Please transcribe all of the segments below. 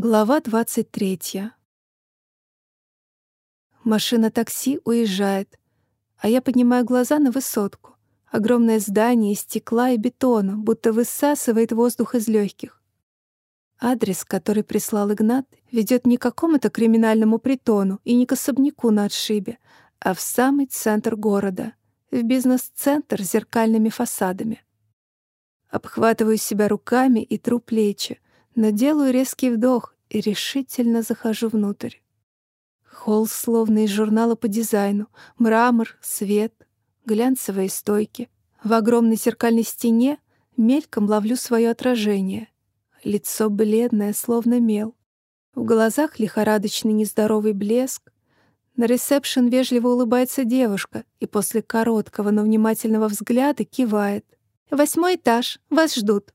Глава 23. Машина такси уезжает, а я поднимаю глаза на высотку. Огромное здание из стекла и бетона, будто высасывает воздух из легких. Адрес, который прислал Игнат, ведет не к какому-то криминальному притону и не к особняку на отшибе, а в самый центр города, в бизнес-центр с зеркальными фасадами. Обхватываю себя руками и тру плечи, но делаю резкий вдох и решительно захожу внутрь. Холл словно из журнала по дизайну, мрамор, свет, глянцевые стойки. В огромной зеркальной стене мельком ловлю свое отражение. Лицо бледное, словно мел. В глазах лихорадочный нездоровый блеск. На ресепшн вежливо улыбается девушка и после короткого, но внимательного взгляда кивает. «Восьмой этаж, вас ждут».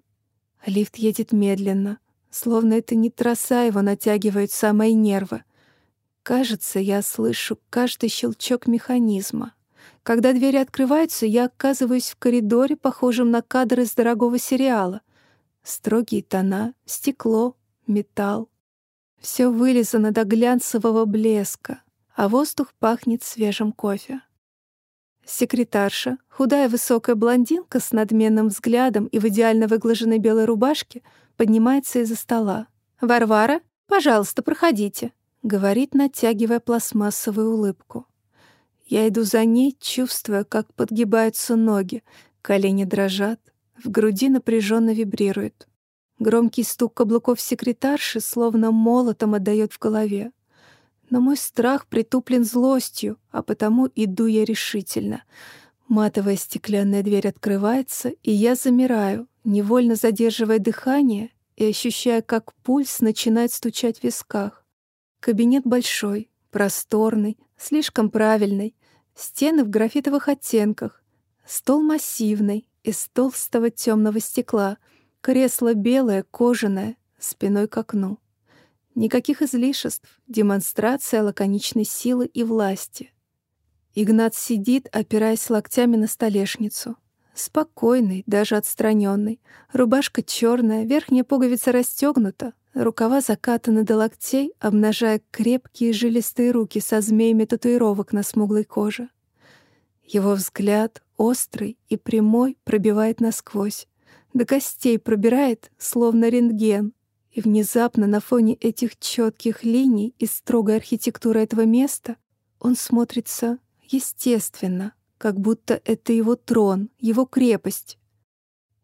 Лифт едет медленно словно это не троса его натягивают самые нервы. Кажется, я слышу каждый щелчок механизма. Когда двери открываются, я оказываюсь в коридоре, похожем на кадр из дорогого сериала. Строгие тона, стекло, металл. Все вылизано до глянцевого блеска, а воздух пахнет свежим кофе. Секретарша, худая высокая блондинка с надменным взглядом и в идеально выглаженной белой рубашке — поднимается из-за стола. «Варвара, пожалуйста, проходите», — говорит, натягивая пластмассовую улыбку. Я иду за ней, чувствуя, как подгибаются ноги, колени дрожат, в груди напряженно вибрирует. Громкий стук каблуков секретарши словно молотом отдает в голове. Но мой страх притуплен злостью, а потому иду я решительно. Матовая стеклянная дверь открывается, и я замираю, невольно задерживая дыхание и ощущая, как пульс начинает стучать в висках. Кабинет большой, просторный, слишком правильный, стены в графитовых оттенках, стол массивный, из толстого темного стекла, кресло белое, кожаное, спиной к окну. Никаких излишеств, демонстрация лаконичной силы и власти. Игнат сидит, опираясь локтями на столешницу. Спокойный, даже отстраненный. Рубашка черная, верхняя пуговица расстегнута, рукава закатаны до локтей, обнажая крепкие жилистые руки со змеями татуировок на смуглой коже. Его взгляд, острый и прямой, пробивает насквозь. До костей пробирает, словно рентген. И внезапно на фоне этих четких линий и строгой архитектуры этого места он смотрится естественно, как будто это его трон, его крепость.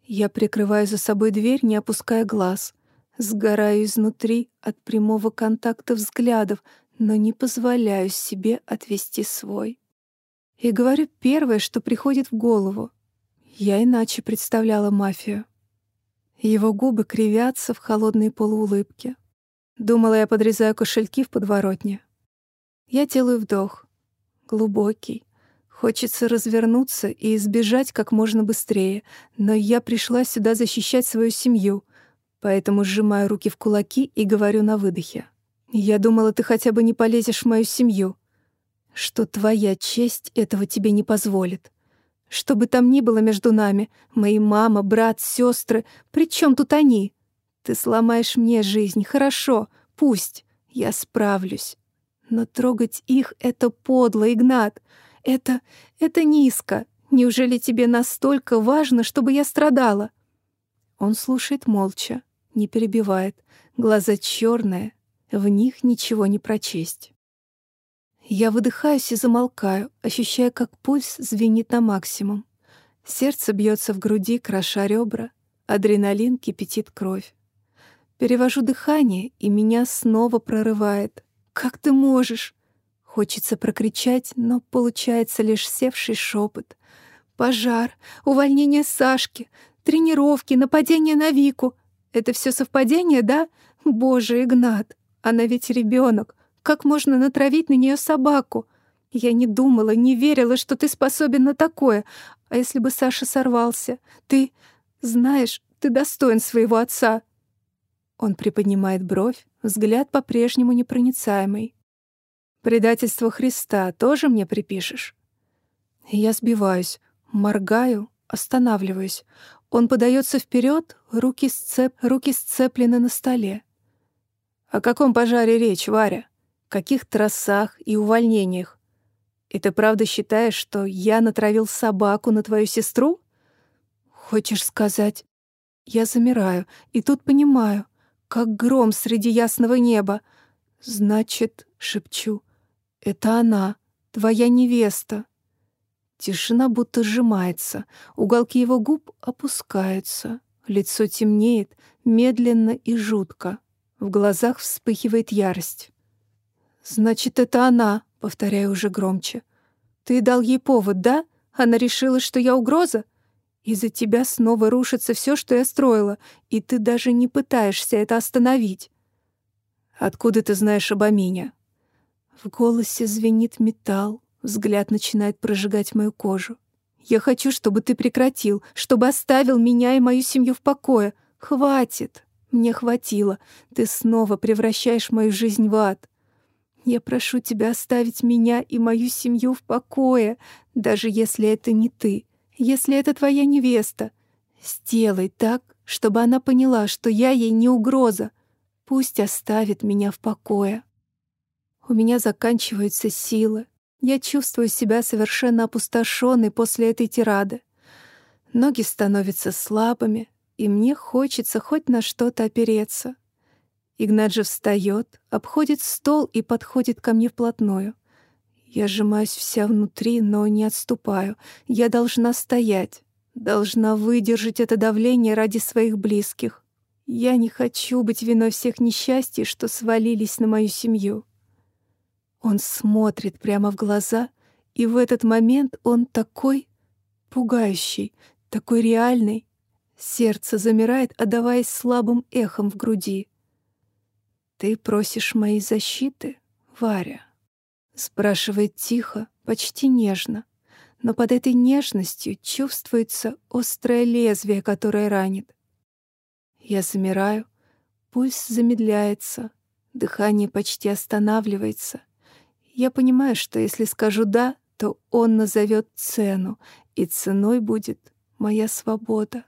Я прикрываю за собой дверь, не опуская глаз, сгораю изнутри от прямого контакта взглядов, но не позволяю себе отвести свой. И говорю первое, что приходит в голову. Я иначе представляла мафию. Его губы кривятся в холодной полуулыбке. Думала, я подрезаю кошельки в подворотне. Я делаю вдох. Глубокий, Хочется развернуться и избежать как можно быстрее, но я пришла сюда защищать свою семью, поэтому сжимаю руки в кулаки и говорю на выдохе. «Я думала, ты хотя бы не полезешь в мою семью, что твоя честь этого тебе не позволит. Что бы там ни было между нами, мои мама, брат, сестры, при чем тут они? Ты сломаешь мне жизнь, хорошо, пусть, я справлюсь. Но трогать их — это подло, Игнат. Это... это низко. Неужели тебе настолько важно, чтобы я страдала?» Он слушает молча, не перебивает. Глаза черные, в них ничего не прочесть. Я выдыхаюсь и замолкаю, ощущая, как пульс звенит на максимум. Сердце бьется в груди, кроша ребра, адреналин кипятит кровь. Перевожу дыхание, и меня снова прорывает. «Как ты можешь? Хочется прокричать, но получается лишь севший шепот. Пожар, увольнение Сашки, тренировки, нападение на Вику. Это все совпадение, да? Боже, Игнат, она ведь ребенок. Как можно натравить на нее собаку? Я не думала, не верила, что ты способен на такое. А если бы Саша сорвался? Ты, знаешь, ты достоин своего отца. Он приподнимает бровь, взгляд по-прежнему непроницаемый. Предательство Христа тоже мне припишешь? Я сбиваюсь, моргаю, останавливаюсь. Он подается вперед, руки, сцеп... руки сцеплены на столе. О каком пожаре речь, Варя? Каких трассах и увольнениях? И ты правда считаешь, что я натравил собаку на твою сестру? Хочешь сказать? Я замираю, и тут понимаю, как гром среди ясного неба. Значит, шепчу, это она, твоя невеста. Тишина будто сжимается, уголки его губ опускаются, лицо темнеет, медленно и жутко. В глазах вспыхивает ярость. «Значит, это она», — повторяю уже громче. «Ты дал ей повод, да? Она решила, что я угроза? Из-за тебя снова рушится все, что я строила, и ты даже не пытаешься это остановить». «Откуда ты знаешь об Амине?» В голосе звенит металл, взгляд начинает прожигать мою кожу. «Я хочу, чтобы ты прекратил, чтобы оставил меня и мою семью в покое. Хватит!» Мне хватило. Ты снова превращаешь мою жизнь в ад. Я прошу тебя оставить меня и мою семью в покое, даже если это не ты, если это твоя невеста. Сделай так, чтобы она поняла, что я ей не угроза. Пусть оставит меня в покое. У меня заканчиваются силы. Я чувствую себя совершенно опустошенной после этой тирады. Ноги становятся слабыми, и мне хочется хоть на что-то опереться. Игнат же встает, обходит стол и подходит ко мне вплотную. Я сжимаюсь вся внутри, но не отступаю. Я должна стоять, должна выдержать это давление ради своих близких. Я не хочу быть виной всех несчастий, что свалились на мою семью. Он смотрит прямо в глаза, и в этот момент он такой пугающий, такой реальный, Сердце замирает, отдаваясь слабым эхом в груди. «Ты просишь моей защиты, Варя?» Спрашивает тихо, почти нежно, но под этой нежностью чувствуется острое лезвие, которое ранит. Я замираю, пульс замедляется, дыхание почти останавливается. Я понимаю, что если скажу «да», то он назовет цену, и ценой будет моя свобода.